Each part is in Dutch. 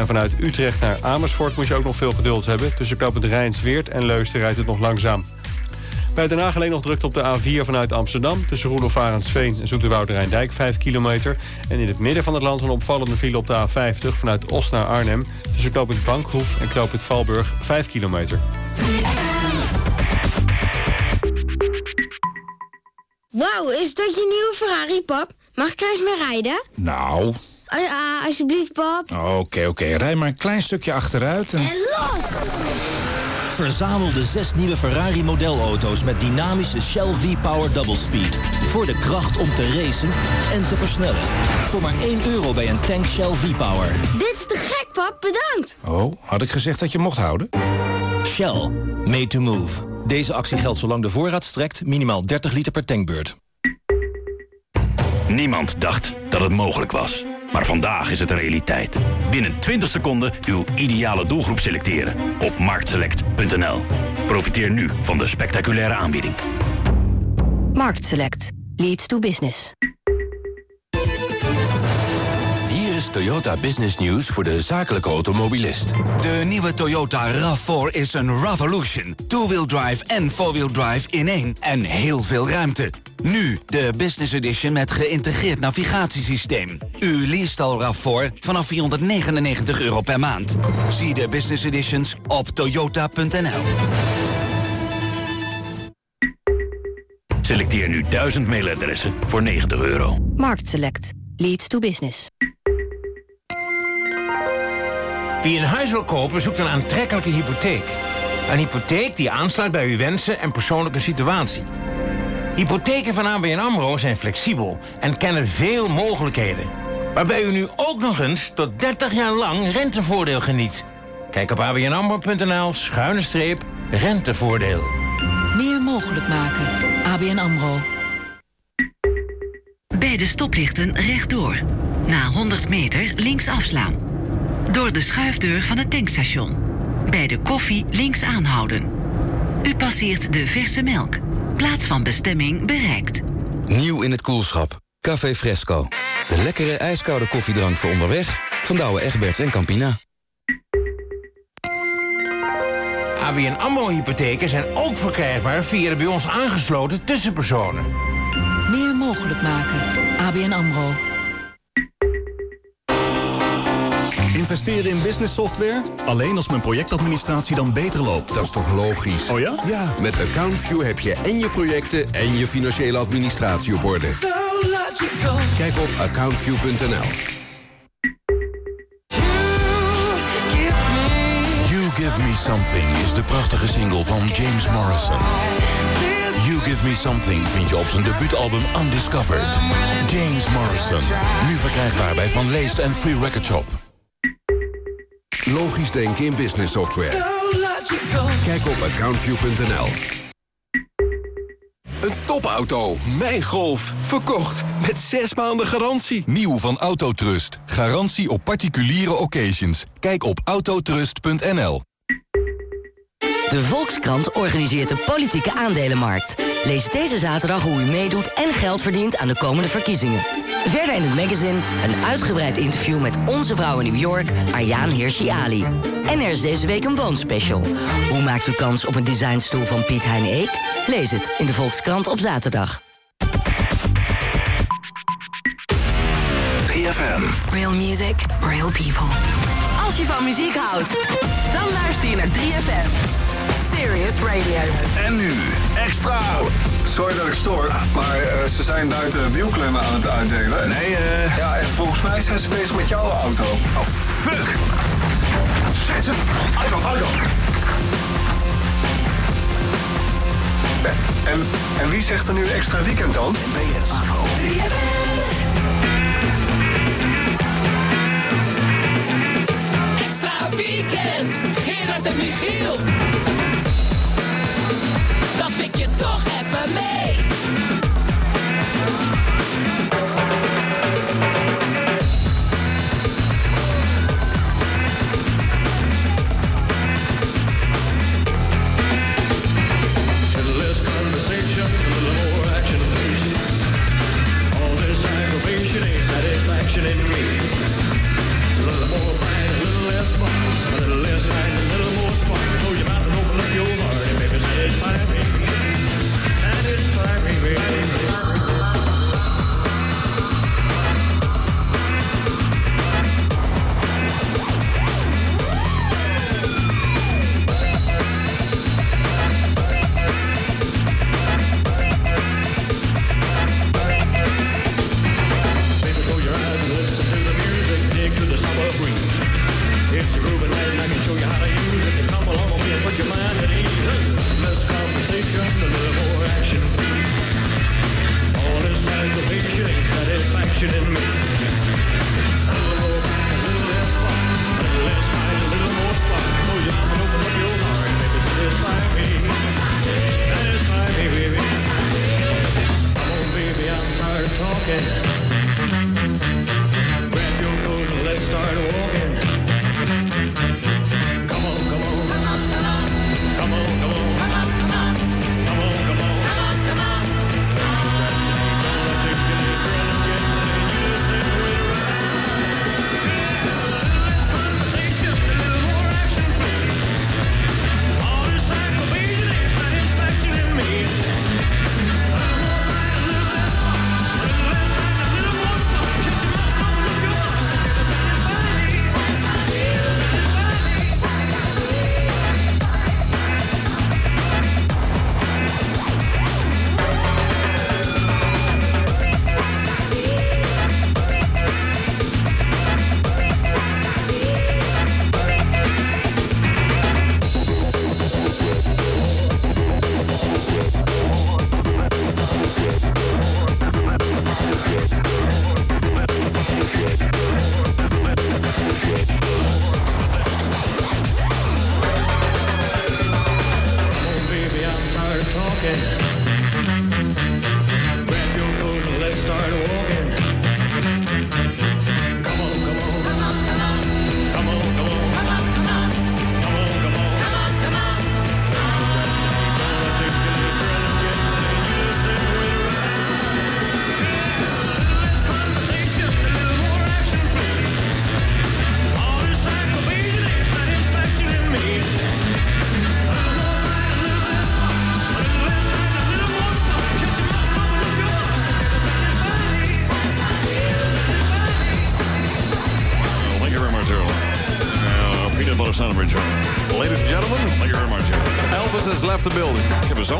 En vanuit Utrecht naar Amersfoort moet je ook nog veel geduld hebben. Tussen knooppunt Rijnsweert en Leusden rijdt het nog langzaam. Bij Den Haag alleen nog drukt op de A4 vanuit Amsterdam... tussen Roelof Arendsveen en Zoeterwoude Rijndijk 5 kilometer. En in het midden van het land een opvallende file op de A50... vanuit Os naar Arnhem tussen knooppunt Bankhoef en knooppunt Valburg 5 kilometer. Wauw, is dat je nieuwe Ferrari, pap? Mag ik er eens mee rijden? Nou, Ah, alsjeblieft, pap. oké, oké. Rij maar een klein stukje achteruit. En... En los! Verzamel de zes nieuwe Ferrari modelauto's met dynamische Shell V-Power Double Speed. Voor de kracht om te racen en te versnellen. Voor maar 1 euro bij een tank Shell V-Power. Dit is te gek, pap. Bedankt. Oh, had ik gezegd dat je mocht houden? Shell. Made to move. Deze actie geldt zolang de voorraad strekt. Minimaal 30 liter per tankbeurt. Niemand dacht dat het mogelijk was. Maar vandaag is het een realiteit. Binnen 20 seconden uw ideale doelgroep selecteren. Op marktselect.nl. Profiteer nu van de spectaculaire aanbieding. Marktselect. Leads to business. Hier is Toyota Business News voor de zakelijke automobilist. De nieuwe Toyota RAV4 is een revolution. Two-wheel drive en four-wheel drive in één. En heel veel ruimte. Nu de Business Edition met geïntegreerd navigatiesysteem. U leest al RAV4 vanaf 499 euro per maand. Zie de Business Editions op toyota.nl. Selecteer nu 1000 mailadressen voor 90 euro. Marktselect. Leads to business. Wie een huis wil kopen, zoekt een aantrekkelijke hypotheek. Een hypotheek die aansluit bij uw wensen en persoonlijke situatie. Hypotheken van ABN AMRO zijn flexibel en kennen veel mogelijkheden. Waarbij u nu ook nog eens tot 30 jaar lang rentevoordeel geniet. Kijk op abnamro.nl schuine streep rentevoordeel. Meer mogelijk maken. ABN AMRO. Bij de stoplichten rechtdoor. Na 100 meter links afslaan. Door de schuifdeur van het tankstation. Bij de koffie links aanhouden. U passeert de verse melk. Plaats van bestemming bereikt. Nieuw in het koelschap. Café Fresco. De lekkere ijskoude koffiedrank voor onderweg. Van Douwe Egberts en Campina. ABN AMRO-hypotheken zijn ook verkrijgbaar via de bij ons aangesloten tussenpersonen. Meer mogelijk maken. ABN AMRO. Investeren in business software? Alleen als mijn projectadministratie dan beter loopt. Dat is toch logisch? Oh ja? Ja, met AccountView heb je en je projecten en je financiële administratie op orde. Kijk op accountview.nl. You Give Me Something is de prachtige single van James Morrison. You Give Me Something vind je op zijn debuutalbum Undiscovered. James Morrison. Nu verkrijgbaar bij Van Leest en Free Record Shop. Logisch denken in business software. Kijk op accountview.nl. Een topauto, mijn Golf, verkocht met 6 maanden garantie. Nieuw van Autotrust. Garantie op particuliere occasions. Kijk op autotrust.nl. De Volkskrant organiseert de politieke aandelenmarkt. Lees deze zaterdag hoe u meedoet en geld verdient aan de komende verkiezingen. Verder in het magazine een uitgebreid interview met onze vrouw in New York, Ayaan Hirsi Ali. En er is deze week een woonspecial. Hoe maakt u kans op een designstoel van Piet Hein Eek? Lees het in de Volkskrant op zaterdag. 3FM. Real music, real people. Als je van muziek houdt, dan luister je naar 3FM. Serious Radio. En nu, extra. Sorry dat ik stoor, maar eh, ze zijn buiten wielklemmen aan het uitdelen. Nee, eh... Ja, en volgens mij zijn ze bezig met jouw auto. Oh, fuck. Zet ze. Auto, auto. En, en wie zegt er nu extra weekend dan? Extra weekend, Gerard en Michiel. Bek je toch even mee? Little less conversation, a little more action please. All this aggravation ain't satisfaction in me. A little more fight, a little less fun, a little less mind, a little more spark. Throw your mouth and open up your heart. baby.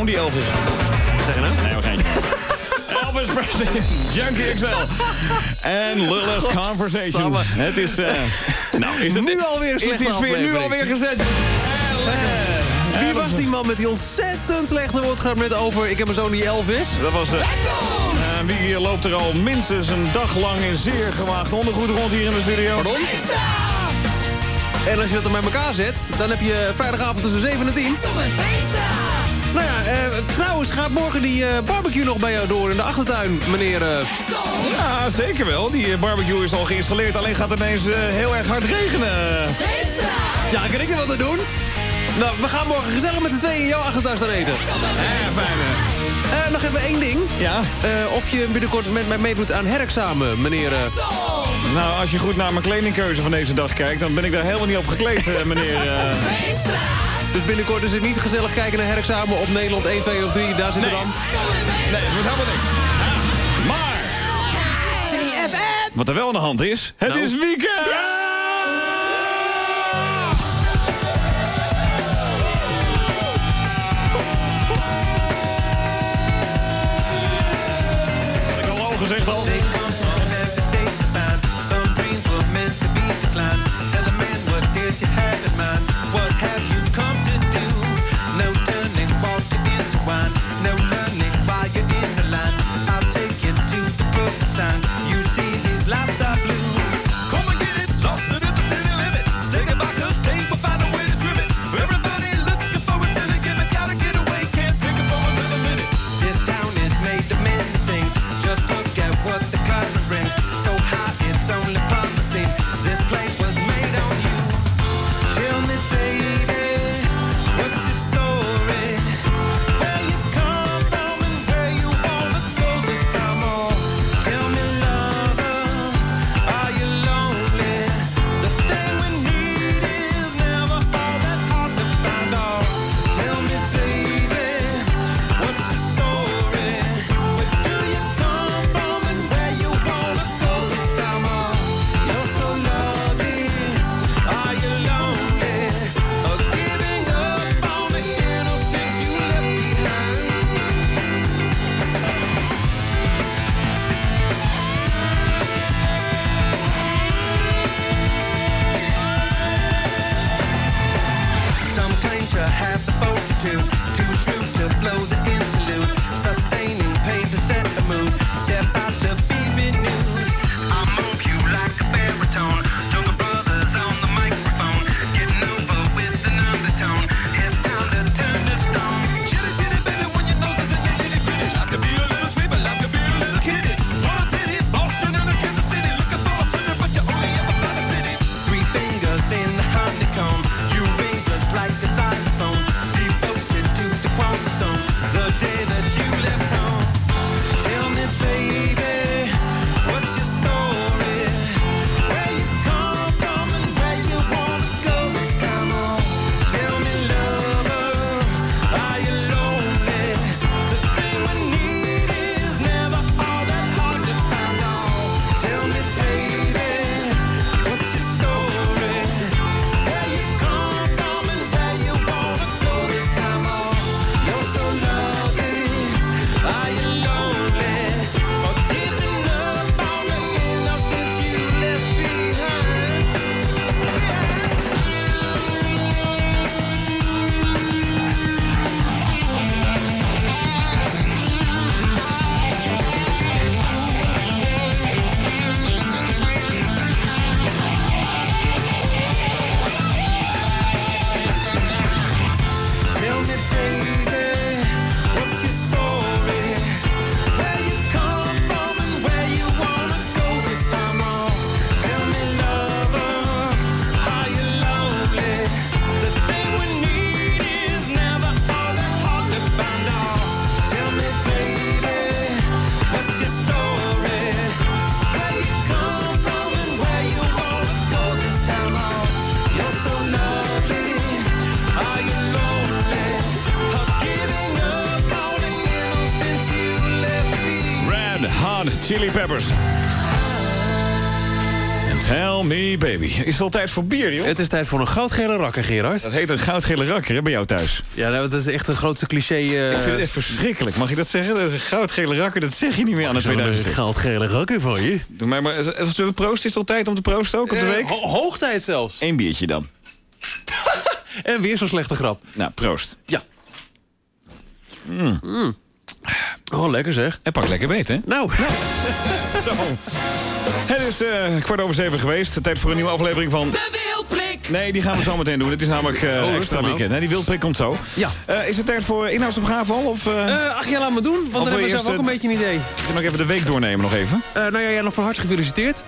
Zoon die Elvis. Wat zeg je nou? Nee, we gaan Elvis Presley, Junkie XL. En Lilith Conversation. Het is... eh nou, is het Nu alweer een Is slechte sfeer nu alweer gezet? Wie was die man met die ontzettend slechte woordgrap net over... ik heb een zoon die elf is? Dat was... eh eh, wie loopt er al minstens een dag lang in zeer gewaagd ondergoed rond hier in de studio? Pardon? En als je dat dan bij elkaar zet, dan heb je vrijdagavond tussen 7 en 10. Nou ja, eh, trouwens gaat morgen die eh, barbecue nog bij jou door in de achtertuin, meneer... eh, Ja, zeker wel. Die eh, barbecue is al geïnstalleerd. Alleen gaat het ineens eh, heel erg hard regenen. Ja, kan ik er wat aan doen? Nou, we gaan morgen gezellig met z'n tweeën in jouw achtertuin staan eten. Eh, fijn hè. Eh, nog even één ding. Ja? Eh, of je binnenkort met mij meedoet aan herexamen, meneer... eh, Nou, als je goed naar mijn kledingkeuze van deze dag kijkt... dan ben ik daar helemaal niet op gekleed, eh, meneer. eh. Dus binnenkort is het niet gezellig kijken naar herexamen op Nederland 1, 2 of 3. Daar zitten Nee. dan. Nee, het wordt helemaal niks. Ah, maar, 3FM. wat er wel aan de hand is... het Nou. is weekend! Ik al al gezegd al. Chili Peppers. And Tell me baby. Is het al tijd voor bier, joh? Het is tijd voor een goudgele rakker, Gerard. Dat heet een goudgele rakker, hè, bij jou thuis. Ja, nou, dat is echt het grootste cliché. eh, Ik vind het echt verschrikkelijk. Mag je dat zeggen? Een goudgele rakker, dat zeg je niet meer aan Zo'n 2000. goudgele rakker van je. Doe mij maar. Zullen we proosten? Is het al tijd om te proosten ook op de Eh, week? ho- hoogtijd zelfs. Eén biertje dan. En weer zo'n slechte grap. Nou, proost. Ja. Mm. Oh, lekker zeg. En pak lekker beet, hè? Nou. Zo. Het is eh, kwart over zeven geweest. Tijd voor een nieuwe aflevering van... De Wildprik. Nee, die gaan we zo meteen doen. Het is namelijk eh, rustig extra nou. weekend. hè? Die wildprik komt zo. Ja. Eh, is het tijd voor inhoudsopgave al? Of, eh, Eh, ach ja, laat me doen, want Of dan hebben we zelf ook een beetje een idee. Ik ga nog even de week doornemen nog even. Eh, nou ja, jij nog van harte gefeliciteerd.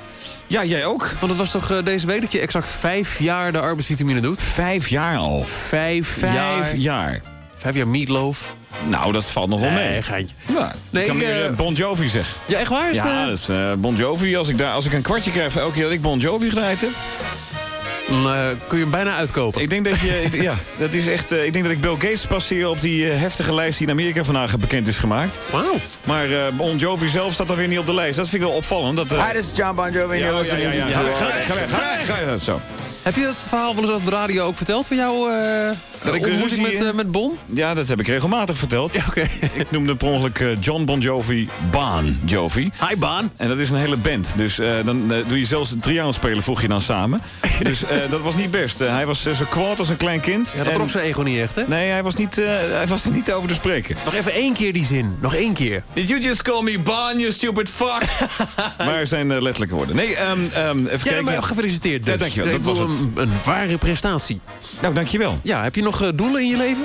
Ja, jij ook. Want het was toch deze week dat je exact vijf jaar de arbeidsvitamine doet? Vijf jaar al. Vijf, Vijf jaar. jaar. Vijf jaar meatloaf. Nou, dat valt nog wel mee. Nee, geintje. Ja, Nee, ik kan meer eh, eh, Bon Jovi zeggen. Ja, echt waar? Is Ja, het, dat is eh, Bon Jovi. Als ik, daar, als ik een kwartje krijg elke keer dat ik Bon Jovi gedraaid heb... Dan eh, kun je hem bijna uitkopen. Ik denk dat je... ik- ja, dat is echt... eh, ik denk dat ik Bill Gates passeer op die eh, heftige lijst die in Amerika vandaag bekend is gemaakt. Wauw. Maar eh, Bon Jovi zelf staat dan weer niet op de lijst. Dat vind ik wel opvallend. Dat, eh, Hi, this is John Bon Jovi. ja, ja, ja, ja. Ga weg, ga weg, ga weg, ga weg. Zo. Heb je het verhaal wel eens op de radio ook verteld van jouw uh, ik ontmoeting ruzie, met, eh, met Bon? Ja, dat heb ik regelmatig verteld. Ja. Ik noemde per ongeluk eh, John Bon Jovi Baan Jovi. Hi, Baan. En dat is een hele band. Dus eh, dan eh, doe je zelfs een triangel spelen, voeg je dan samen. dus eh, dat was niet best. Eh, hij was eh, zo kwaad als een klein kind. Ja, dat trok zijn ego niet echt, hè? Nee, hij was, niet, eh, hij was er niet over te spreken. Nog even één keer die zin. Nog één keer. Did you just call me Baan, you stupid fuck? maar zijn letterlijke woorden. Nee, ehm, ehm, even Ja, kijken. maar gefeliciteerd dus. Ja, dankjewel. Ik Dat was het. Een, een ware prestatie. Nou, dankjewel. Ja, heb je nog eh, doelen in je leven?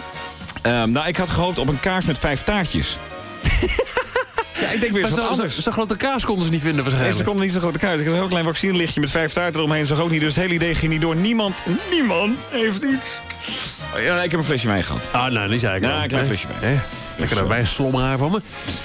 Ehm, nou, ik had gehoopt op een kaars met vijf taartjes. ja, ik denk weer zo- anders. zo- Zo'n grote kaas konden ze niet vinden Nee, waarschijnlijk. ze konden niet zo grote kaart. Ik had een heel klein vaccinelichtje met vijf taarten eromheen. Zag ook niet, dus het hele idee ging niet door. Niemand, niemand heeft iets. Oh, ja, ik heb een flesje wijn gehad. Ah, nou, zei ik Ja, een klein flesje wijn. Lekker erbij slommeraar van me.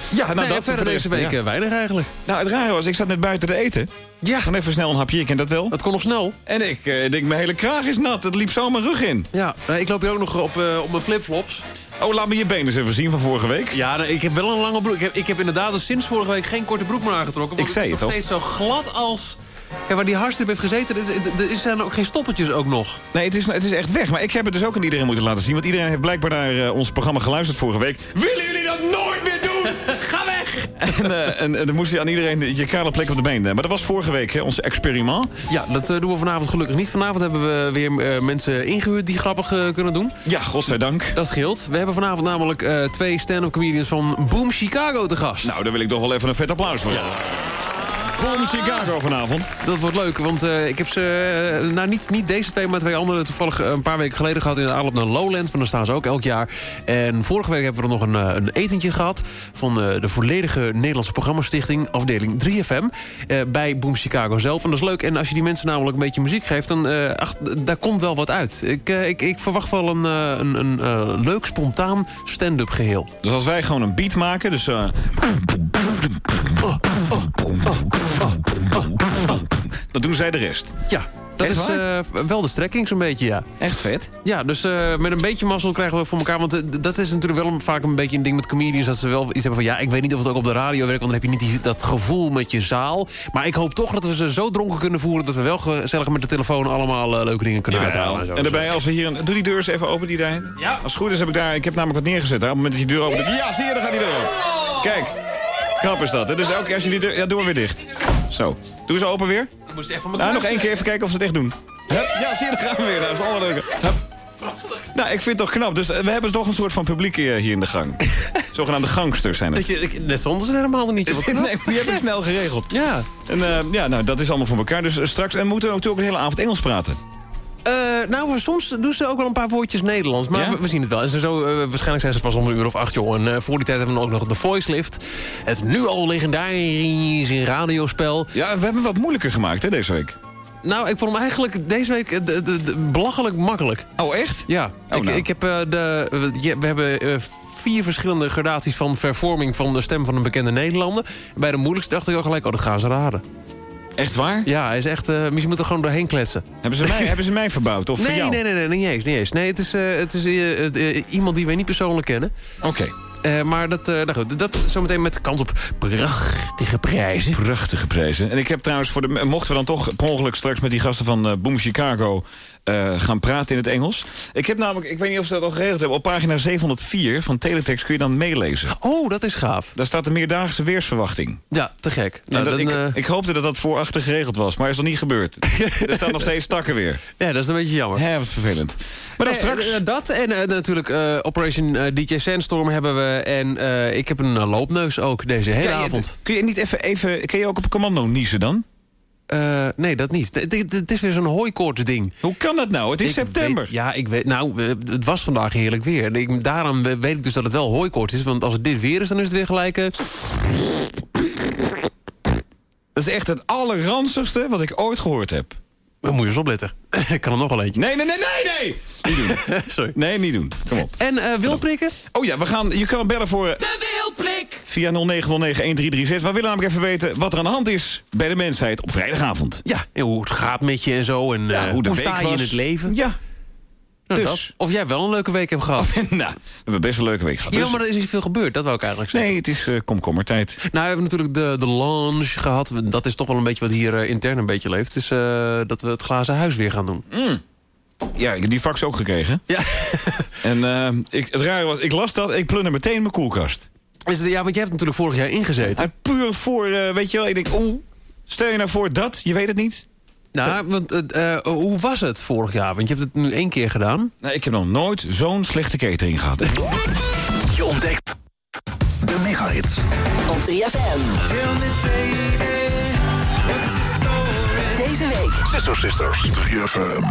Ja, nou, nee, dat verder deze week ja. eh, weinig eigenlijk. Nou, het rare was, ik zat net buiten te eten. Ja. Gewoon even snel een hapje, ik ken dat wel. Dat kon nog snel. En ik eh, denk, mijn hele kraag is nat. Het liep zo mijn rug in. Ja, eh, ik loop hier ook nog op, op mijn flipflops. Oh, laat me je benen eens even zien van vorige week. Ja, nou, ik heb wel een lange broek. Ik heb, ik heb inderdaad sinds vorige week geen korte broek meer aangetrokken. Want Ik zei het is nog steeds zo glad als... Kijk, waar die hartstikke heeft gezeten, er er zijn ook geen stoppeltjes ook nog. Nee, het is, het is echt weg. Maar ik heb het dus ook aan iedereen moeten laten zien. Want iedereen heeft blijkbaar naar eh, ons programma geluisterd vorige week. Willen jullie dat nooit meer doen? Ga weg! en, eh, en, en dan moest je aan iedereen je kale plek op de been. eh, Maar dat was vorige week, hè, ons experiment. Ja, dat doen we vanavond gelukkig niet. Vanavond hebben we weer eh, mensen ingehuurd die grappig kunnen doen. Ja, godzijdank. Dat scheelt. We hebben vanavond namelijk eh, twee stand-up comedians van Boom Chicago te gast. Nou, daar wil ik toch wel even een vet applaus voor. Boom Chicago vanavond. Dat wordt leuk, want eh, ik heb ze, eh, nou niet, niet deze twee, maar twee andere toevallig eh, een paar weken geleden gehad in de aanloop naar Lowlands. Want daar staan ze ook elk jaar. En vorige week hebben we er nog een, een etentje gehad van eh, de volledige Nederlandse programmastichting, afdeling 3FM, eh, bij Boom Chicago zelf. En dat is leuk. En als je die mensen namelijk een beetje muziek geeft, dan eh, ach, daar komt wel wat uit. Ik, ik, ik verwacht wel een, een, een leuk, spontaan stand-up geheel. Dus als wij gewoon een beat maken, dus... eh, dan doen zij de rest. Ja, dat Echt is eh, wel de strekking zo'n beetje, ja. Echt vet. Ja, dus eh, met een beetje mazzel krijgen we voor elkaar. Want eh, dat is natuurlijk wel een- vaak een beetje een ding met comedians... dat ze wel iets hebben van... ja, ik weet niet of het ook op de radio werkt... want dan heb je niet die, dat gevoel met je zaal. Maar ik hoop toch dat we ze zo dronken kunnen voeren... dat we wel gezellig met de telefoon allemaal leuke dingen kunnen uithalen. Jawel. zo. En daarbij, als we hier... Een, doe die deur eens even open, die daar. Ja. Als het goed is, heb ik daar... Ik heb namelijk wat neergezet. Hè. Op het moment dat je deur open doet. Ja, zie je, dan gaat die deur open. Kijk. Knap is dat. hè. Dus elke keer als je die. Ja, doe hem weer dicht. Zo. Doe ze open weer. Je moest echt van Nou, nog één keer even kijken of ze het echt doen. Hup. Ja, zie je, dan gaan we weer. Dat is allemaal leuk. Hup. Nou, ik vind het toch knap. Dus eh, we hebben toch een soort van publiek eh, hier in de gang. Zogenaamde gangsters zijn het. Dat je, ik- ze helemaal niet. Wat. Nee, die hebben het snel geregeld. Ja. En eh, ja, nou, dat is allemaal voor elkaar. Dus straks... En moeten we natuurlijk ook de hele avond Engels praten. Eh, nou, soms doen ze ook wel een paar woordjes Nederlands. Maar Ja? we, we zien het wel. En ze zo, eh, waarschijnlijk zijn ze pas om een uur of acht, joh. En eh, voor die tijd hebben we ook nog de Voice Lift. Het nu al legendarisch in radiospel. Ja, we hebben wat moeilijker gemaakt, hè, deze week. Nou, ik vond hem eigenlijk deze week belachelijk makkelijk. Oh, echt? Ja. ik, nou. ik heb de... we- hebben vier verschillende gradaties van vervorming van de stem van een bekende Nederlander. Bij de moeilijkste dacht ik al gelijk, oh, dat gaan ze raden. Echt waar? Ja, hij is echt... eh misschien moet er gewoon doorheen kletsen. Hebben ze mij, hebben ze mij verbouwd? Of voor Nee, jou? nee, nee, nee, niet eens. Niet eens. Nee, het is, eh, het is eh, eh, iemand die wij niet persoonlijk kennen. Oké. Eh, maar dat, eh, nou goed, dat zometeen met kans op prachtige prijzen. Prachtige prijzen. En ik heb trouwens, voor de, mochten we dan toch per ongeluk straks met die gasten van eh, Boom Chicago gaan praten in het Engels. Ik heb namelijk, ik weet niet of ze dat al geregeld hebben, op pagina 704 van Teletext kun je dan meelezen. Oh, dat is gaaf. Daar staat de meerdaagse weersverwachting. Ja, te gek. Nou, dat, dan, ik, ik hoopte dat dat voor achter geregeld was, maar is nog niet gebeurd. er staan nog steeds takken weer. ja, dat is een beetje jammer. Hè, wat vervelend. Maar dan straks... dat en natuurlijk Operation DJ Sandstorm hebben we. En eh, ik heb een eh, loopneus ook deze hele Ja, avond. Kun je niet even, even, kun je ook op commando niezen dan? Eh, nee, dat niet. Het- is weer zo'n hooikoorts ding. Hoe kan dat nou? Het is Ik september. weet- ja, ik weet. Nou, eh, het was vandaag heerlijk weer. Ik, daarom we- weet ik dus dat het wel hooikoorts is. Want als het dit weer is, dan is het weer gelijk... eh, Dat is echt het allerranzigste wat ik ooit gehoord heb. Dan moet je eens opletten. ik kan er nog wel eentje. Nee, nee, nee, nee, nee! Niet doen. Sorry. Nee, niet doen. Kom op. En eh wilprikken? Oh ja, we gaan, je kan bellen voor eh, De Wildblik. via 0909-1336. We willen namelijk even weten wat er aan de hand is bij de mensheid op vrijdagavond. Ja, en hoe het gaat met je en zo. En Ja, eh, hoe de hoe week sta je in het leven? Ja. Nou, dus. dat. Of jij wel een leuke week hebt gehad. nou, we hebben best een leuke week gehad. Ja, Dus- maar er is niet veel gebeurd. Dat wou ik eigenlijk zeggen. nee, het is eh, komkommertijd. Nou, we hebben natuurlijk de, de lounge gehad. Dat is toch wel een beetje wat hier eh, intern een beetje leeft. Dus eh, dat we het glazen huis weer gaan doen. Ja, ik heb die fax ook gekregen. Ja. En ik, het rare was, ik las dat, ik plunder meteen mijn koelkast. Is het, ja, want jij hebt natuurlijk vorig jaar ingezeten. Uit puur voor, weet je wel, ik denk, oeh, stel je nou voor dat, je weet het niet. Nou, want, eh, hoe was het vorig jaar? Want je hebt het nu één keer gedaan. Nou, ik heb nog nooit zo'n slechte catering gehad. Je ontdekt de megahits. Op 3FM. Deze week. Sister Sisters. 3FM.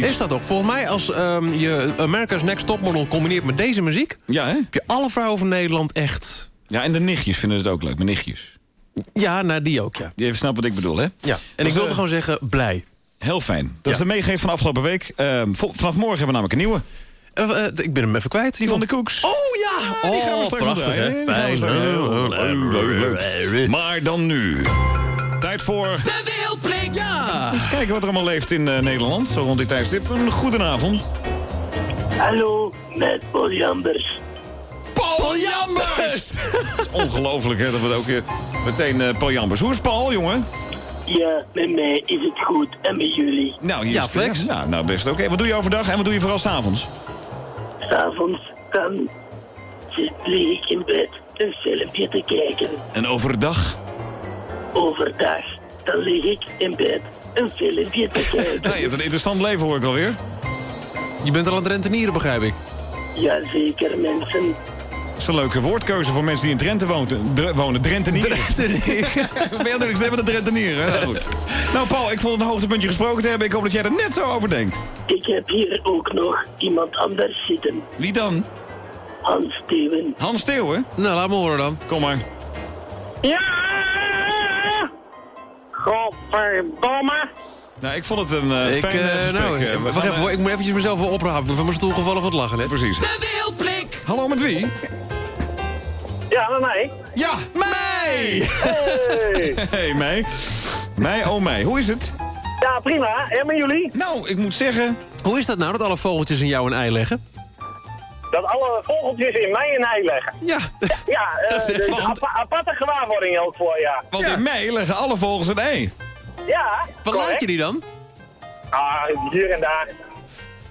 Fantastisch. Is dat ook? Volgens mij als ehm, je America's Next Topmodel combineert met deze muziek... Ja, hè? heb je alle vrouwen van Nederland echt... Ja, en de nichtjes vinden het ook leuk, mijn nichtjes. Ja, nou die ook, ja. Die even snappen wat ik bedoel, hè? ja. En ik wilde gewoon zeggen, blij. Heel fijn. Dat is de meegeef van afgelopen week. Ehm, vanaf morgen hebben we namelijk een nieuwe. Eh, eh, ik ben hem even kwijt. Die van de koeks. Oh ja! die gaan we Oh, straks prachtig, hè? Fijn. Oh. Maar dan nu. Tijd voor... De. Eens kijken wat er allemaal leeft in eh, Nederland. Zo rond dit tijdstip. Een goedenavond. Hallo, met Paul Jambers. Paul Jambers! Het is ongelooflijk hè, dat we ook eh, meteen eh, Paul Jambers. Hoe is Paul, jongen? Ja, met mij is het goed en met jullie. Nou, hier Ja, is Flex. Ja, nou, best oké. Wat doe je overdag en wat doe je vooral s'avonds? S'avonds dan lig ik in bed een filmpje te kijken. En overdag? Overdag dan lig ik in bed een filmpje te kijken. Nou, je hebt een interessant leven, hoor ik alweer. Je bent al aan het rentenieren, begrijp ik. Jazeker, mensen. Dat is een leuke woordkeuze voor mensen die in Drenthe wonen. Dr wonen. Drentenieren. Drentenieren. ben je natuurlijk met de Drentenieren, hè? Nou, goed. Nou, Paul, ik vond het een hoogtepuntje gesproken te hebben. Ik hoop dat jij er net zo over denkt. Ik heb hier ook nog iemand anders zitten. Wie dan? Hans Steven. Hans Steeuwen? Nou, laat me horen dan. Kom maar. Ja! Godverdomme! Nou, ik vond het een eh Ik, fijn eh, eh, gesprek. nou. We wacht gaan, even, ik moet eventjes mezelf wel oprapen. Ik ben van mijn stoel gevallen van het lachen, net. Precies. De Wildblik. Hallo, met wie? Ja, met mij. Ja, mij! Hey! Hey, mij. Mij, oh mij. Hoe is het? Ja, prima. En met jullie? Nou, ik moet zeggen... Hoe is dat nou, dat alle vogeltjes in jou een ei leggen? Dat alle vogeltjes in mij een ei leggen. Ja. Ja, eh, Dat is- dus apa- aparte gewaarwording ook voor, ja. Want in mei leggen alle vogels een ei. Ja, Wat laat je die dan? Ah, hier en daar.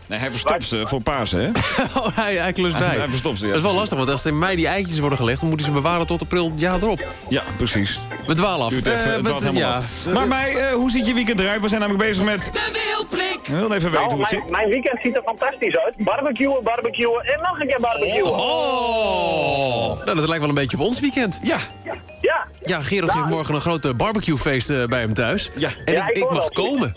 Nee, hij verstopt ze voor Pasen, hè? Oh, hij, hij klust bij. Hij, hij verstopt ze, ja. dat is wel lastig, want als in mei die eitjes worden gelegd... dan moeten ze bewaren tot april het jaar erop. Ja, precies. We dwalen af. Duurt even, Eh, het met- dwaalt helemaal ja. af. Maar mij, eh, hoe ziet je weekend eruit? We zijn namelijk bezig met... De Wildblik. We willen even weten Nou, hoe het mijn, zit. mijn weekend ziet er fantastisch uit. Barbecuen, barbecuen en nog een keer barbecuen. Oh! Nou, dat lijkt wel een beetje op ons weekend. Ja. Ja. Ja, Gerard heeft morgen een grote barbecuefeest eh, bij hem thuis. Ja. En Ja, ik, ik mag komen.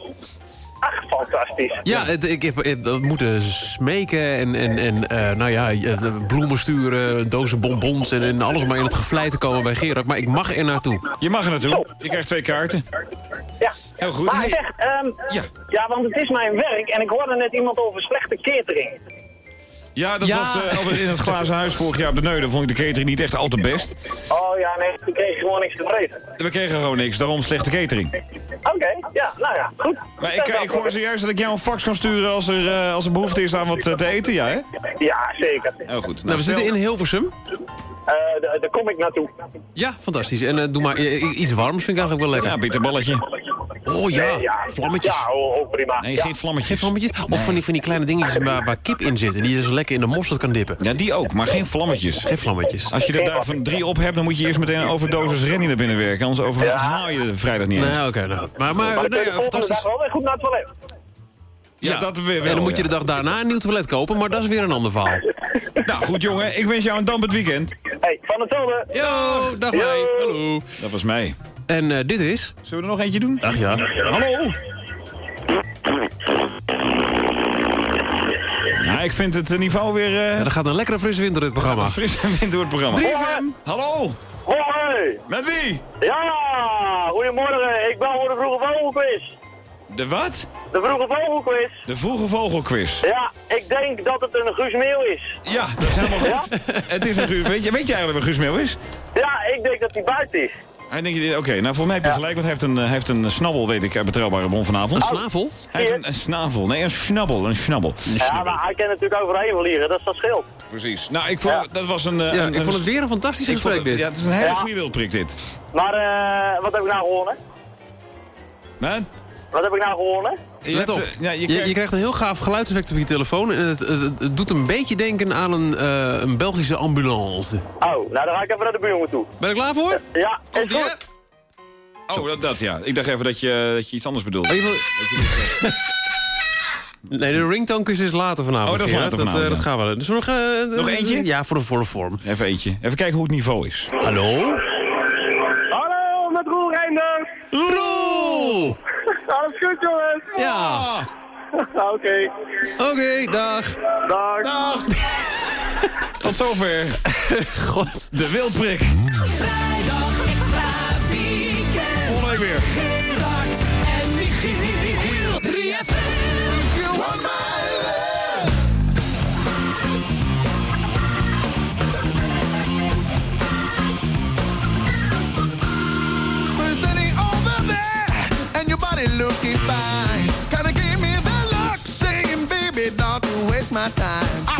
Ach, fantastisch. Ja, het, ik heb het, het moeten smeken en, en, en eh, nou ja, eh, bloemen sturen, dozen bonbons en, en alles om maar in het gevlei te komen bij Gerard. Maar ik mag er naartoe. Je mag er naartoe. Je krijgt twee kaarten. Ja. Heel goed. Maar Hey. zeg, ehm, Ja. ja. want het is mijn werk en ik hoorde net iemand over slechte catering. Ja, dat Ja. was eh, altijd in het glazen huis vorig jaar op de Neude. Vond ik de catering niet echt al te best. Oh ja, nee, ik kreeg gewoon niks te vreten. We kregen gewoon niks, daarom slechte catering. Oké, ja, nou ja, goed. Maar ik, ik hoor zojuist dat ik jou een fax kan sturen als er, eh, als er behoefte is aan wat eh, te eten, ja hè? Ja, zeker. Heel goed. Nou, we stel- zitten in Hilversum. Eh, daar kom ik naartoe. Ja, fantastisch. En eh, doe maar iets warms vind ik eigenlijk wel Ja, lekker. bitterballetje. Oh ja, Nee, ja. vlammetjes. Ja, oh, oh, prima. Nee, ja. geen vlammetjes. Geen vlammetjes? Of van die, van die kleine dingetjes waar, waar kip in zit. En die je dus lekker in de mosterd kan dippen. Ja, die ook, maar geen vlammetjes. Geen vlammetjes. Als je er daar van drie op hebt, dan moet je eerst meteen een overdosis rennie naar binnen werken. Anders over, Ja. anders haal je de vrijdag niet eens. Nou, oké, nou. Maar, maar ja, fantastisch. dag wel weer goed naar het toilet. Ja, dat weer wel. En dan moet je de dag daarna een nieuw toilet kopen, maar dat is weer een ander verhaal. Nou goed jongen, ik wens jou een dampend weekend. Hey, van hetzelfde. Yo, dag Yo. mij. Hallo. Dat was mij. En eh, dit is... Zullen we er nog eentje doen? Ach ja. Hallo! Ja, ik vind het niveau weer eh Ja, er gaat een lekkere frisse wind door dit programma. fris en wind door het programma. 3FM. Hallo! Hoi! Met wie? Ja, goedemorgen. Ik ben voor de vroege vogelquiz. De wat? De vroege vogelquiz. De vroege vogelquiz. Ja, ik denk dat het een Guus Meeuw is. Ja, dat is helemaal goed. Het is een Guus. Weet je, weet je eigenlijk wat Guus Meeuw is? Ja, ik denk dat hij buiten is. Hij denkt, oké, nou voor mij heb je gelijk, want hij heeft een, hij heeft een snabbel, weet ik, uit betrouwbare bron vanavond. Een snavel? Hij heeft een, een snavel, nee, een snabbel, een snabbel. Ja, maar hij kan natuurlijk overheen vliegen, dat is dat scheelt. Precies. Nou, ik vond, dat was een... eh, Ja, een- ik vond het weer een fantastisch ik vond gesprek het- dit. Ja, het is een hele Ja. goede wildprik dit. Maar eh, wat heb ik nou gewonnen? Hè? Wat heb ik nou gewonnen? Je Let op, ja, je je, krijgt- je krijgt een heel gaaf geluidseffect op je telefoon. En het, het, het doet een beetje denken aan een, eh, een Belgische ambulance. Oh, nou dan ga ik even naar de buurman toe. Ben je klaar voor? Ja, goed. Oh, dat, dat ja. Ik dacht even dat je, dat je iets anders bedoelde. Oh, je wil- Nee, de ringtone is later vanavond. Oh, dat is later vanavond, eh, ja. dat gaan we. Dus nog, eh, Nog eentje? Ja, voor de volle vorm. even eentje. Even kijken hoe het niveau is. Hallo? Hallo, met Roel Reinders. Roel! Alles goed jongens? Ja. Oké. Oké, dag. Dag. Dag. Tot zover. God. De wildprik. Vrijdag extra weekend. Volgende week weer. Time. I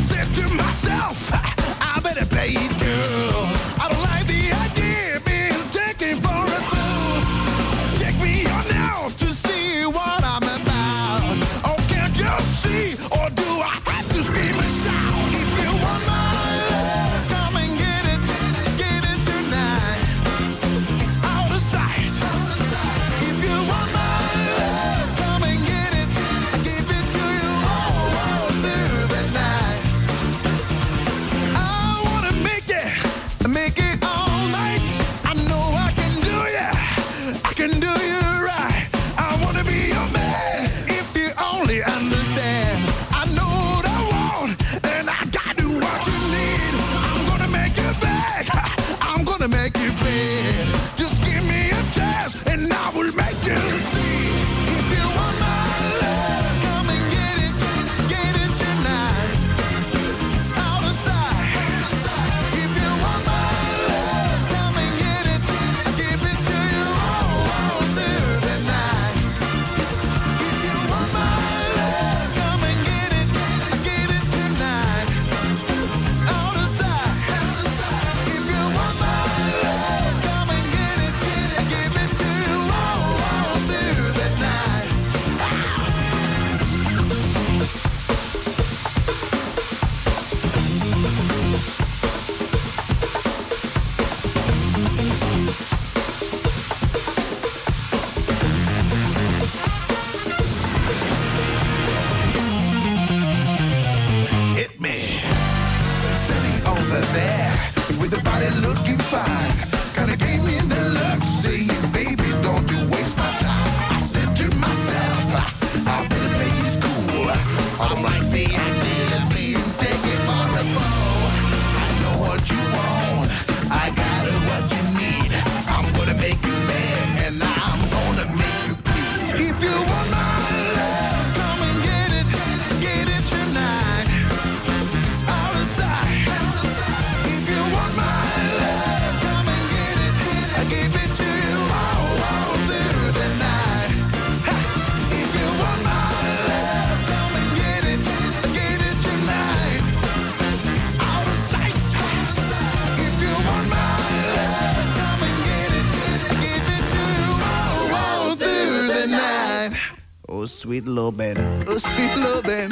sweet little Ben. Oh, sweet little Ben.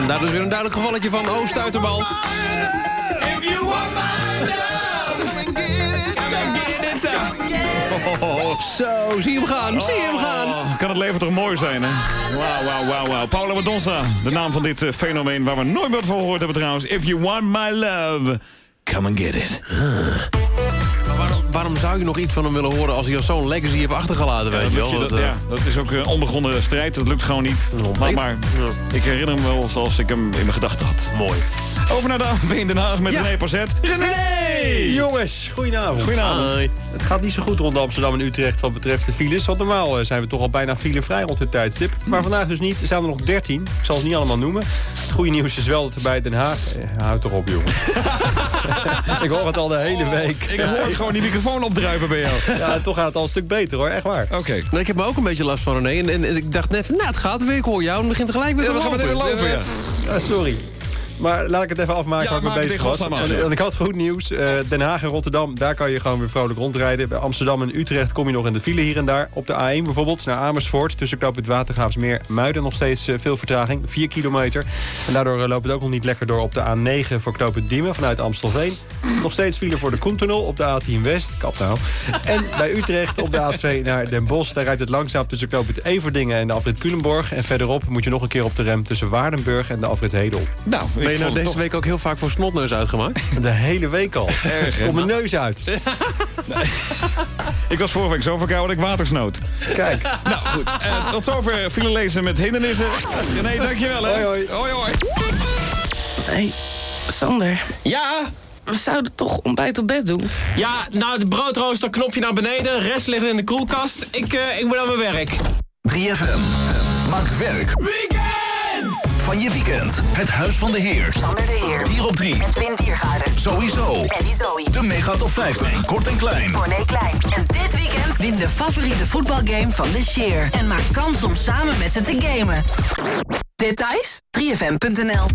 En daar is weer een duidelijk gevalletje van Oost uit de bal. If you want my love, come and get it. Come get it. Come get it. Oh, zo, zie hem gaan, zie hem gaan. Oh, kan het leven toch mooi zijn, hè? Wauw, wauw, wauw, wauw. Paula Madonna, de naam van dit eh, fenomeen... waar we nooit meer van gehoord hebben trouwens. If you want my love, come and get it. Waarom, zou je nog iets van hem willen horen als hij al zo'n legacy heeft achtergelaten, weet je wel? dat, Dat, eh, ja, dat is ook een onbegonnen strijd. Dat lukt gewoon niet. Maar, maar ik herinner me wel zoals ik hem in mijn gedachten had. Mooi. Over naar de ANB in Den Haag met Ja. René Pazet. René! Jongens, goedenavond. Goedenavond. Het gaat niet zo goed rond Amsterdam en Utrecht wat betreft de files. Want normaal eh, zijn we toch al bijna filevrij rond dit tijdstip. Maar vandaag dus niet. Er staan er nog 13. Ik zal ze niet allemaal noemen. Het goede nieuws is wel dat er bij Den Haag... Eh, houd toch op, jongen. ik hoor het al de hele week. Ik hoor gewoon die microfoon opdruipen bij jou. Ja, toch gaat het al een stuk beter hoor, echt waar. Oké. Nou, ik heb me ook een beetje last van René. En, en, en ik dacht net, nou, het gaat weer. Ik hoor jou en het begint gelijk weer Ja, te we gaan lopen. meteen lopen, ja. Ah, sorry. Maar laat ik het even afmaken Ja, waar ik mee bezig was. want ik had goed nieuws. Eh, Den Haag en Rotterdam, daar kan je gewoon weer vrolijk rondrijden. Bij Amsterdam en Utrecht kom je nog in de file hier en daar. Op de A1 bijvoorbeeld naar Amersfoort. Tussen knoop het Watergraafsmeer Muiden nog steeds eh, veel vertraging. 4 kilometer. En daardoor eh, loopt het ook nog niet lekker door op de A9 voor knoop het Diemen vanuit Amstelveen. Nog steeds file voor de Koentunnel op de A10 West. Kap nou. En bij Utrecht op de A2 naar Den Bosch. Daar rijdt het langzaam tussen knoop het Everdingen en de afrit Culemborg. En verderop moet je nog een keer op de rem tussen Waardenburg en de afrit Hedel. Nou, Ben je nou deze toch- week ook heel vaak voor snotneus uitgemaakt? De hele week al. Erg? Kom mijn neus uit. Ik was vorige week zo verkouden dat ik watersnoot. Kijk. Nou goed, eh, tot zover file lezen met hindernissen. René, dankjewel hè. Hoi, hoi. hoi, hoi. Hey, Sander. Ja? We zouden toch ontbijt op bed doen? Ja, nou, de broodrooster knopje naar beneden. De rest ligt in de koelkast. Ik, eh, ik moet aan mijn werk. 3FM. Maakt werk! Van je weekend. Het Huis van de Heer. Sander de Heer. Hier op 3. En Pim Diergaarden. Sowieso. Eddie Zoe. De Mega Top 50. Kort en klein. Corné Klein. En dit weekend win de favoriete voetbalgame van de Sheer. En maak kans om samen met ze te gamen. Details? 3fm.nl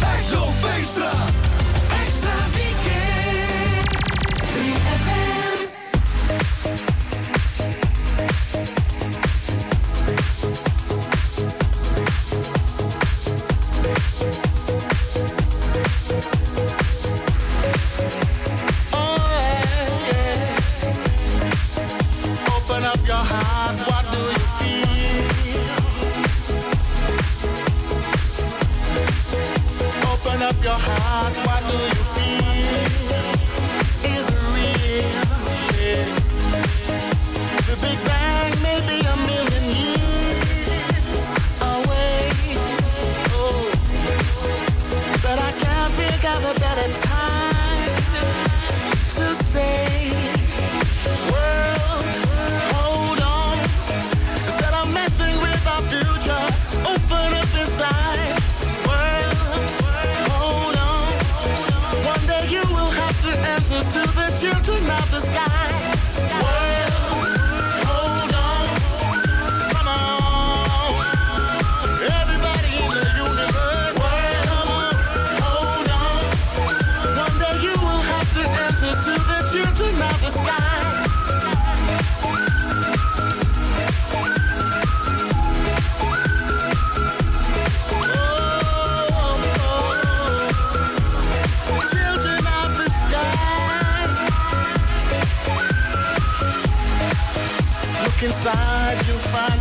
Extra Feestra. Your heart, what do you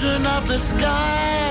Children of the sky.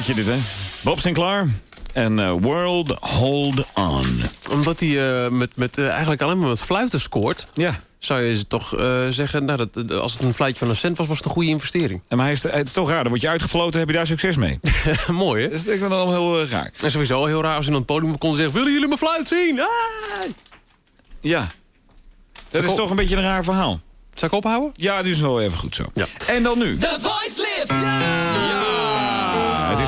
Fluitje dit, hè? Bob Sinclair en eh, World Hold On. Omdat hij eh, met, met, eh, eigenlijk alleen maar met fluiten scoort... Ja. zou je toch eh, zeggen... Nou, dat, als het een fluitje van een cent was, was het een goede investering. En maar hij is, het is toch raar, dan word je uitgefloten, heb je daar succes mee. Mooi, hè? Dat is ik vind dat allemaal heel raar. En sowieso heel raar als je aan het podium kon zeggen... willen jullie mijn fluit zien? Ah! Ja. Dat is toch een beetje een raar verhaal. Zal ik ophouden? Ja, die is wel even goed zo. En dan nu. The Voice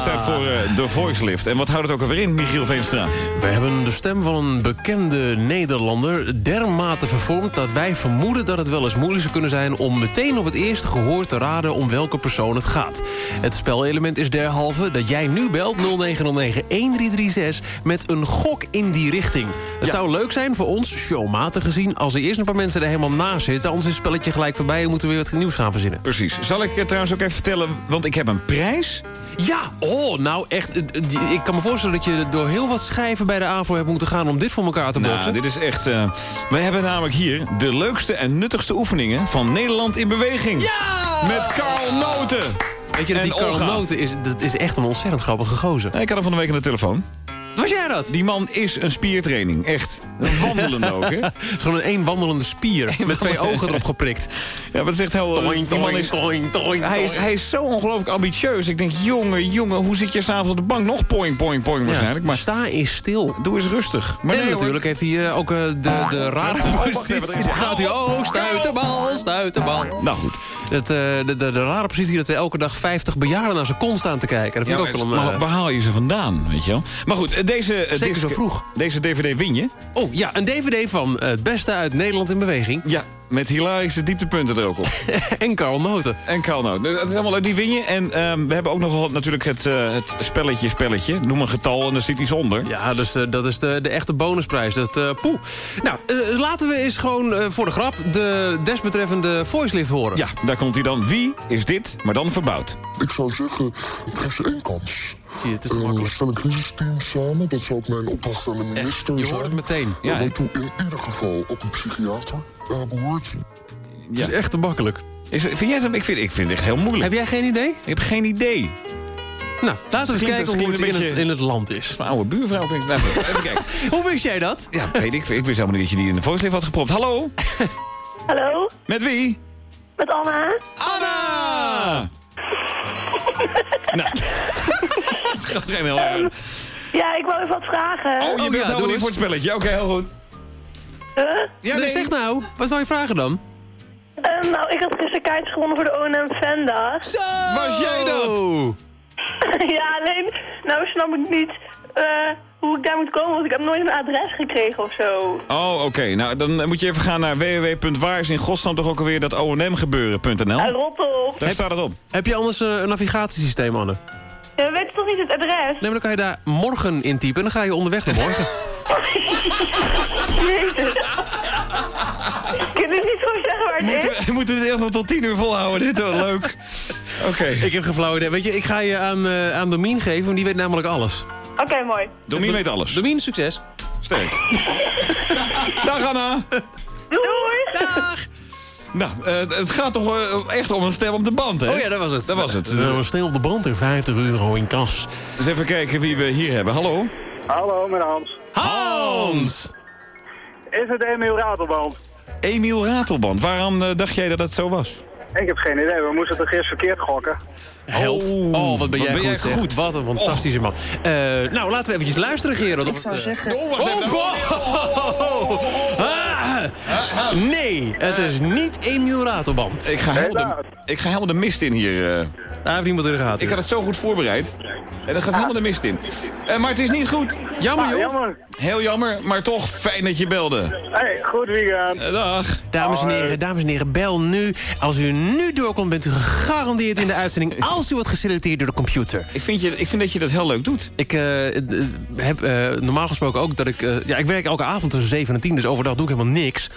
is is tijd voor eh, de voice lift. En wat houdt het ook alweer in, Michiel Veenstra? We hebben de stem van een bekende Nederlander dermate vervormd... dat wij vermoeden dat het wel eens moeilijk zou kunnen zijn... om meteen op het eerste gehoor te raden om welke persoon het gaat. Het spelelement is derhalve dat jij nu belt 0909-1336... met een gok in die richting. Het zou leuk zijn voor ons, showmatig gezien... als er eerst een paar mensen er helemaal naast zitten... anders is het spelletje gelijk voorbij en moeten we weer wat nieuws gaan verzinnen. Precies. Zal ik eh, trouwens ook even vertellen, want ik heb een prijs. Ja, oh, nou echt. Ik kan me voorstellen dat je door heel wat schijven bij de AVO hebt moeten gaan... om dit voor elkaar te boksen. Nou, dit is echt... eh, wij hebben namelijk hier de leukste en nuttigste oefeningen... van Nederland in beweging. Ja! Met Karl Noten. Weet je dat die Karl. Noten is, dat is echt een ontzettend grappige gozer. Ik had hem van de week aan de telefoon. Was jij dat? Die man is een spiertraining, echt. Een wandelende ook, hè? Het is gewoon een één wandelende spier. met twee ogen erop geprikt. Ja, wat zegt heel... Toing, toing, is, toing, toing, hij, is, hij is zo ongelooflijk ambitieus. Ik denk, jongen, jongen, hoe zit je s'avonds op de bank? Nog poing, poing, poing waarschijnlijk. Maar sta is stil. Doe eens rustig. Maar en nee, hoor. natuurlijk heeft hij eh, ook eh, de, de rare Oh, positie. gaat hij, oh, stuit de bal, stuit de bal. Nou goed. Het, eh, de, de, de rare positie dat er elke dag 50 bejaarden naar zijn kont staan te kijken. Dat vind Ja, ik ook wel een... maar eh, waar haal je ze vandaan, weet je wel? Maar goed, eh, deze... Zeker zo vroeg. Deze DVD win je. Oh ja, een dvd van het beste uit Nederland in beweging. Ja, met hilarische dieptepunten er ook op. en Karl Noten. En Karl. Dus Het is allemaal, die win je. En ehm, we hebben ook nog wel natuurlijk het, eh, het spelletje, spelletje. Noem een getal en er zit iets onder. Ja, dus eh, dat is de, de echte bonusprijs. Dat, eh poeh. Nou, laten we eens gewoon eh, voor de grap de desbetreffende voicelift horen. Ja, daar komt hij dan. Wie is dit, maar dan verbouwd? Ik zou zeggen, geef ze één kans. Zie je, het is stel een crisisteam samen, dat zou ook mijn opdracht aan de minister je zijn. hoort het meteen. Ja, Ja. waartoe in ieder geval ook een psychiater eh, behoort. Het is echt te makkelijk. Is, vind jij het, ik, vind, ik vind het echt heel moeilijk. Heb jij geen idee? Ik heb geen idee. Nou, laten we eens kijken hoe het in, het in het land is. Mijn oude buurvrouw. Nou, goed, even kijken. Hoe wist jij dat? Ja, weet ik. Ik wist helemaal niet dat je die in de voicelift had gepropt. Hallo? Hallo, Met wie? met Anna. Anna! nou, het gaat geen heel erg. Ja, ik wou even wat vragen. Oh, je Oh, bent ja, helemaal doe niet voor het spelletje. Oké, heel goed. Huh? Ja, Nee, Zeg nou, wat wil je vragen dan? Eh, nou, ik had gisteren kaartjes gewonnen voor de O&M Fandag. Zo! Was jij dat? ja, alleen, nou snap ik niet eh, hoe ik daar moet komen, want ik heb nooit een adres gekregen of zo. Oh, oké. Nou, dan moet je even gaan naar www.waar is in godsnaam toch ook alweer dat onmgebeuren.nl. Uh, rot op. Daar staat het op. Heb je anders eh, een navigatiesysteem, Anne? Ja, we weten toch niet het adres? Nee, maar dan kan je daar morgen intypen en dan ga je onderweg naar morgen. Jezus. Kun je niet gewoon zeggen waar het is? Moeten we, moeten we dit echt nog tot tien uur volhouden? Dit is wel leuk. Oké. ik heb geen flauw idee. Weet je, ik ga je aan, eh aan Domien geven, want die weet namelijk alles. Oké, mooi. Domien weet alles. Domien, succes. Sterk. Dag Anna. Doei! Dag! Nou, eh, het gaat toch eh, echt om een stem op de band, hè? Oh ja, dat was het. Dat was het. Uh, stel op de band en 50 euro in kas. Dus even kijken wie we hier hebben. Hallo? Hallo, met Hans. Hans! Is het Emiel Ratelband? Emiel Ratelband. Waarom eh, dacht jij dat het zo was? Ik heb geen idee, we moesten toch eerst verkeerd gokken. Held. Oh, Oh, wat ben wat jij ben goed, jij goed. Wat een fantastische man. Eh, nou, laten we eventjes luisteren, Gerard. Ik zou zeggen... Oh. Oh, Ah, nee, het is niet Emiel Ratelband. Ik ga helemaal de, ik ga helemaal de mist in hier. eh. Daar heeft niemand in de gaten. Ik had het zo goed voorbereid. En dat gaat helemaal de mist in. Eh, maar het is niet goed. Jammer, Ah, joh. jammer. Heel jammer, maar toch fijn dat je belde. Hey, goed weekend. Eh, dag. Dames en heren, dames en heren, bel nu. Als u nu doorkomt, bent u gegarandeerd in de uitzending... als u wordt geselecteerd door de computer. Ik vind, je, ik vind dat je dat heel leuk doet. Ik eh, eh, heb eh, normaal gesproken ook dat ik... ja, ik werk elke avond tussen 7 en 10, dus overdag doe ik helemaal niks.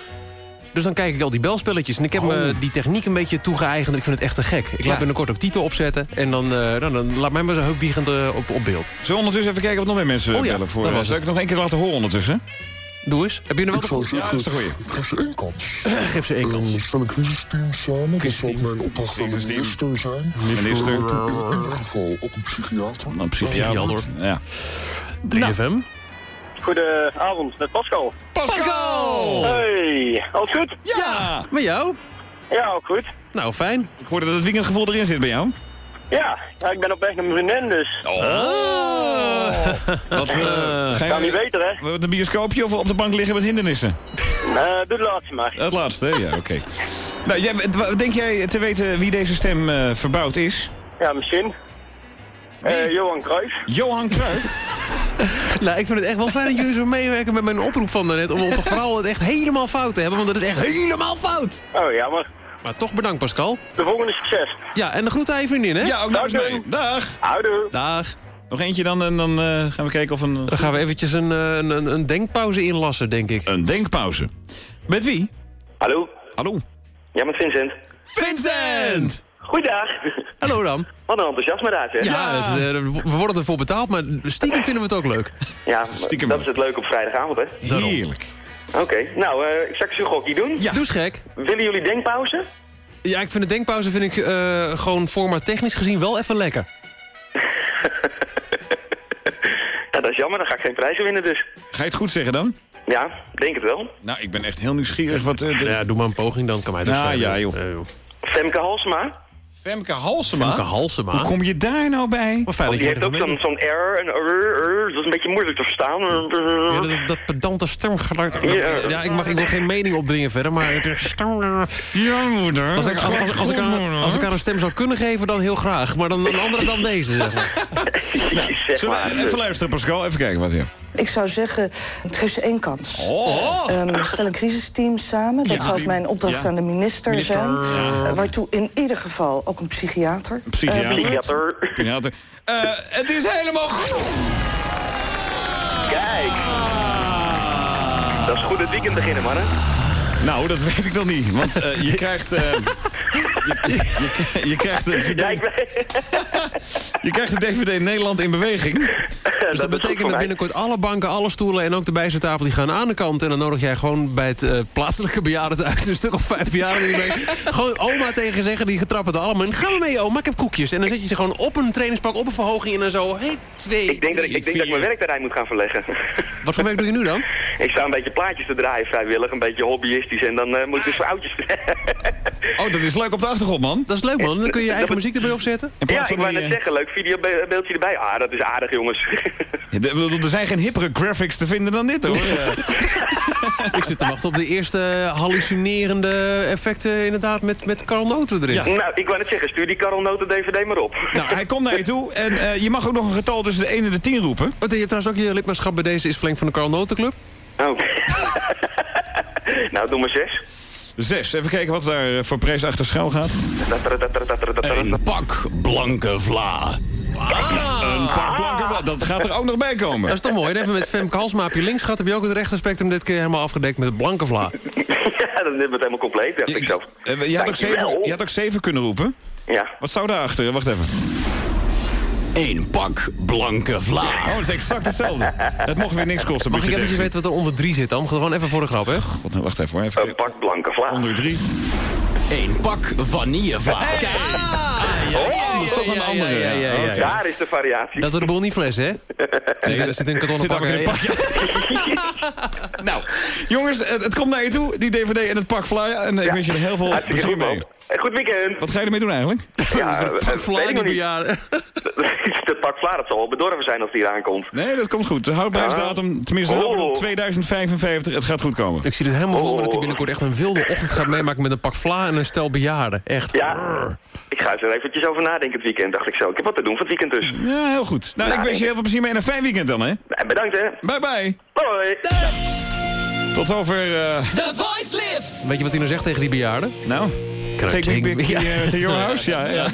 Dus dan kijk ik al die belspelletjes. En ik heb me die techniek een beetje toegeëigend. Ik vind het echt te gek. Ik laat Ja. binnenkort ook Tito opzetten. En dan, eh, dan, dan laat mij maar zo heupwiegend op, op beeld. Zullen we ondertussen even kijken wat nog meer mensen Oh ja, bellen voor? dat was Zal ik nog één keer laten horen ondertussen? Doe eens. Heb je er wel Ik de zou Ja, dat is de goeie. zeggen, geef ze één kans. Geef ze één kans. Eh, stel een crisisteam samen, dat ook mijn opdracht aan de minister zijn. Minister. Eh, in ieder geval ook een psychiater. Een psychiater. Ja. 3FM. Goedenavond, met Pascal. Pascal! Hey, alles goed? Ja! Met jou? Ja, ook goed. Nou, fijn. Ik hoorde dat het weekendgevoel erin zit bij jou. Ja, ja ik ben op weg naar mijn vriendin, dus... Oh. Wat, eh, ga Kan niet beter, hè? een bioscoopje of op de bank liggen met hindernissen? Eh, doe de laatste maar. Het laatste, hè? ja, oké. Nou, jij, denk jij te weten wie deze stem eh, verbouwd is? Ja, misschien. Eh, Johan Cruijff. Johan Cruijff? nou, ik vind het echt wel fijn dat jullie zo meewerken met mijn oproep van daarnet... om toch vooral het echt helemaal fout te hebben, want dat is echt helemaal fout. Oh, jammer. Maar toch bedankt, Pascal. De volgende succes. Ja, en de groet aan je vriendin, hè? Ja, ook nog eens mee. Dag. Houdoe. Dag. Nog eentje dan en dan eh, gaan we kijken of een... Dan gaan we eventjes een, eh, een, een, een denkpauze inlassen, denk ik. Een denkpauze. Met wie? Hallo. Hallo. Ja, met Vincent. Vincent! Goeiedag. Hallo dan. Wat een enthousiasme daar, zeg. Ja, het, eh, we worden ervoor betaald, maar stiekem vinden we het ook leuk. Ja, dat is het leuke op vrijdagavond, hè? Heerlijk. Oké, nou, eh, ik zal eens een gokje doen. Ja. Doe eens gek. Willen jullie denkpauze? Ja, ik vind de denkpauze vind ik, eh, gewoon formatechnisch gezien wel even lekker. Ja, dat is jammer, dan ga ik geen prijzen winnen dus. Ga je het goed zeggen dan? Ja, denk het wel. Nou, ik ben echt heel nieuwsgierig wat... eh, de... Ja, doe maar een poging, dan kan mij dat Nou, ja, joh. Joh. Femke Halsema. Femke Halsema? Femke Halsema. Hoe kom je daar nou bij? Wat fijn Want dat die heeft ook zo'n zo'n R en R, R, dat is een beetje moeilijk te verstaan. Ja, dat, dat pedante stemgeluid. Ja, ik, mag, ik wil geen mening opdringen verder, maar... het is stem- Ja, moeder. Als ik, als, als, als ik haar, als ik haar een stem zou kunnen geven, dan heel graag. Maar dan een andere dan deze, zeg maar. Zullen we even luisteren, Pascal? Even kijken wat hier. Ik zou zeggen, geef ze één kans. Oh. Ehm, stel een crisisteam samen. Dat Ja. zou mijn opdracht Ja. aan de minister, Minister. zijn. Eh, waartoe in ieder geval ook een psychiater. eh, Psychiater. behoort. Psychiater. Psychiater. Eh, het is helemaal goed. Kijk. Dat is goed het weekend beginnen, mannen. Nou, dat weet ik dan niet. Want eh, je krijgt... eh, je, je, je krijgt je krijgt de DVD Nederland in beweging. Dus dat, betekent dat binnenkort alle banken, alle stoelen en ook de bijzettafel... die gaan aan de kant. En dan nodig jij gewoon bij het eh, plaatselijke bejaardentehuis... een stuk of vijf bejaarden mee. Gewoon oma tegen zeggen, die getrappen het allemaal. in. Gaan we mee, oma, ik heb koekjes. En dan zet je ze gewoon op een trainingspak, op een verhoging... en dan zo, hey, twee, Ik denk, dat ik, ik denk dat ik mijn werkterrein moet gaan verleggen. Wat voor werk doe je nu dan? Ik sta een beetje plaatjes te draaien vrijwillig, een beetje En dan eh, moet ik dus voor oudjes... Oh, dat is leuk op de achtergrond, man. Dat is leuk, man. Dan kun je je eigen muziek erbij opzetten. Ja, ik wou die, net eh, zeggen, leuk videobeeldje erbij. Ah, dat is aardig, jongens. Er zijn geen hippere graphics te vinden dan dit, hoor. Ik zit te wachten op de eerste hallucinerende effecten... inderdaad, met, met Carl Noten erin. Nou, ik wou net zeggen, stuur die Karel Noten DVD maar op. Nou, hij komt naar je toe en eh, je mag ook nog een getal tussen de 1 en de 10 roepen. Oh, je hebt trouwens ook je lidmaatschap bij deze is verlengd van de Carl Notenclub. Oh. nou, doe maar zes. Zes. Even kijken wat daar eh, voor prijs achter schuil gaat. Een pak blanke vla. Een pak blanke vla. Dat gaat er ook nog bij komen. Dat is toch mooi. Dan hebben we met Femke Halsma heb je links gehad. Heb je ook het rechte spectrum dit keer helemaal afgedekt met blanke vla. ja, dan is het helemaal compleet, dacht ik zelf. Eh, Je had, ook zeven, je had ook zeven kunnen roepen. Ja. Wat zou daarachter? Wacht even. Eén pak blanke vla. Oh, dat is exact hetzelfde. Het mocht weer niks kosten. Mag ik eventjes weten wat er onder drie zit dan? Gewoon even voor de grap, hè? God, nou, wacht even hoor. Even Een pak blanke vla. onder drie. Eén pak vanillevla. Kijk. Oh, dat is toch een andere. ja, ja, ja, ja. Daar is de variatie. Dat is de boel niet fles, hè? Zit, er zit in een kartonnen pak. in hè? een pakje. nou, jongens, het, het komt naar je toe, die DVD en het pak fly. En ik wens je er heel veel plezier goed, mee. Eh, Goed weekend. Wat ga je ermee doen eigenlijk? Ja, eh, Pak vla ik die bejaarden. De pak vla, dat zal wel bedorven zijn als die hier aankomt. Nee, dat komt goed. De houdbaarheidsdatum, tenminste de Oh. houdbaar 2055. Het gaat goed komen. Ik zie het helemaal voor me dat hij binnenkort echt een wilde ochtend gaat meemaken met een pak vla en een stel bejaarden. Echt. Ja, ik ga eens er eventjes over nadenken het weekend, dacht ik zo. Ik heb wat te doen voor het weekend dus. Ja, heel goed. Nou, ik wens je heel veel plezier mee en een fijn weekend dan, hè? En bedankt, hè. Bye bye. Hoi. Tot zover... eh The Voice Lift. Weet je wat hij nou zegt tegen die bejaarden? nou, take me take- back Ja. eh, to your house. Ja, ja.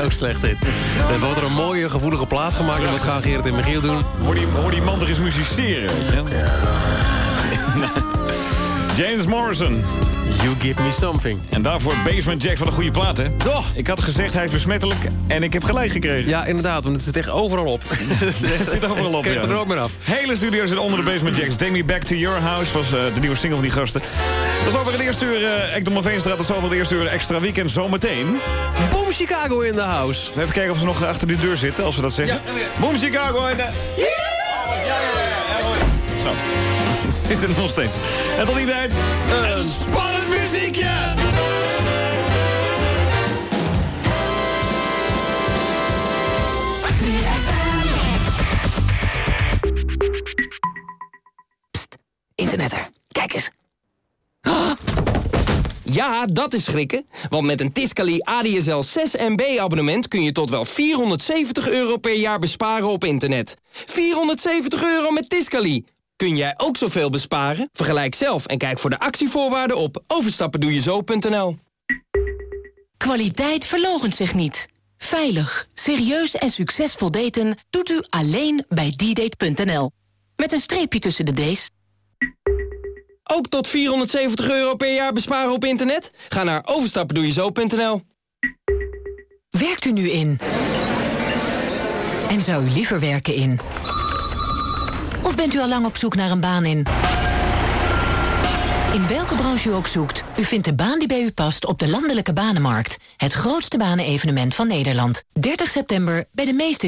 Zo slecht dit. We hebben er een mooie, gevoelige plaat gemaakt. En dat gaan Gerrit en Michiel doen. Hoor die, hoor die man toch eens musiceren, weet je? James Morrison. You give me something. En daarvoor Basement Jack van de goede plaat, hè? Toch? Ik had gezegd, hij is besmettelijk en ik heb gelijk gekregen. Ja, inderdaad, want het zit echt overal op. Het zit overal op, Krijg ja. er ook meer af. Hele studio zit onder de Basement Jacks. Take Me Back to Your House was eh, de nieuwe single van die gasten. Dat is over het eerste uur, uh, Ekdom Veenstraat. Dat is over het eerste uur extra weekend zometeen. Boom Chicago in the house. Even kijken of ze nog achter de deur zitten, als we dat zeggen. Ja. Boom Chicago in de... Ja, ja, ja, ja. Zo. Het zit er nog steeds. En tot die tijd... Een spannend muziekje! Internetter, kijk eens. Ah! Ja, dat is schrikken. Want met een Tiscali ADSL 6 MB abonnement kun je tot wel 470 euro per jaar besparen op internet. 470 euro met Tiscali. Kun jij ook zoveel besparen? Vergelijk zelf en kijk voor de actievoorwaarden op overstappendoejezo.nl. Kwaliteit verloochent zich niet. Veilig, serieus en succesvol daten doet u alleen bij ddate.nl. Met een streepje tussen de D's. Ook tot 470 euro per jaar besparen op internet? Ga naar overstappendoejezo.nl. Werkt u nu in? En zou u liever werken in? Of bent u al lang op zoek naar een baan in? In welke branche u ook zoekt, u vindt de baan die bij u past op de Landelijke Banenmarkt. Het grootste banenevenement van Nederland. 30 september bij de meeste